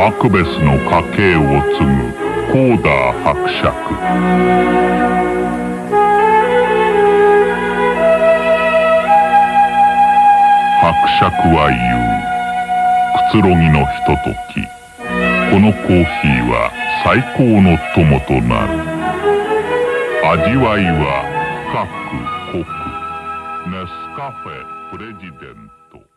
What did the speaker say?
マクベスの家系を継ぐコーダー伯爵。伯爵は言う。くつろぎのひととき。このコーヒーは最高の友となる。味わいは深く濃く。ネスカフェプレジデント。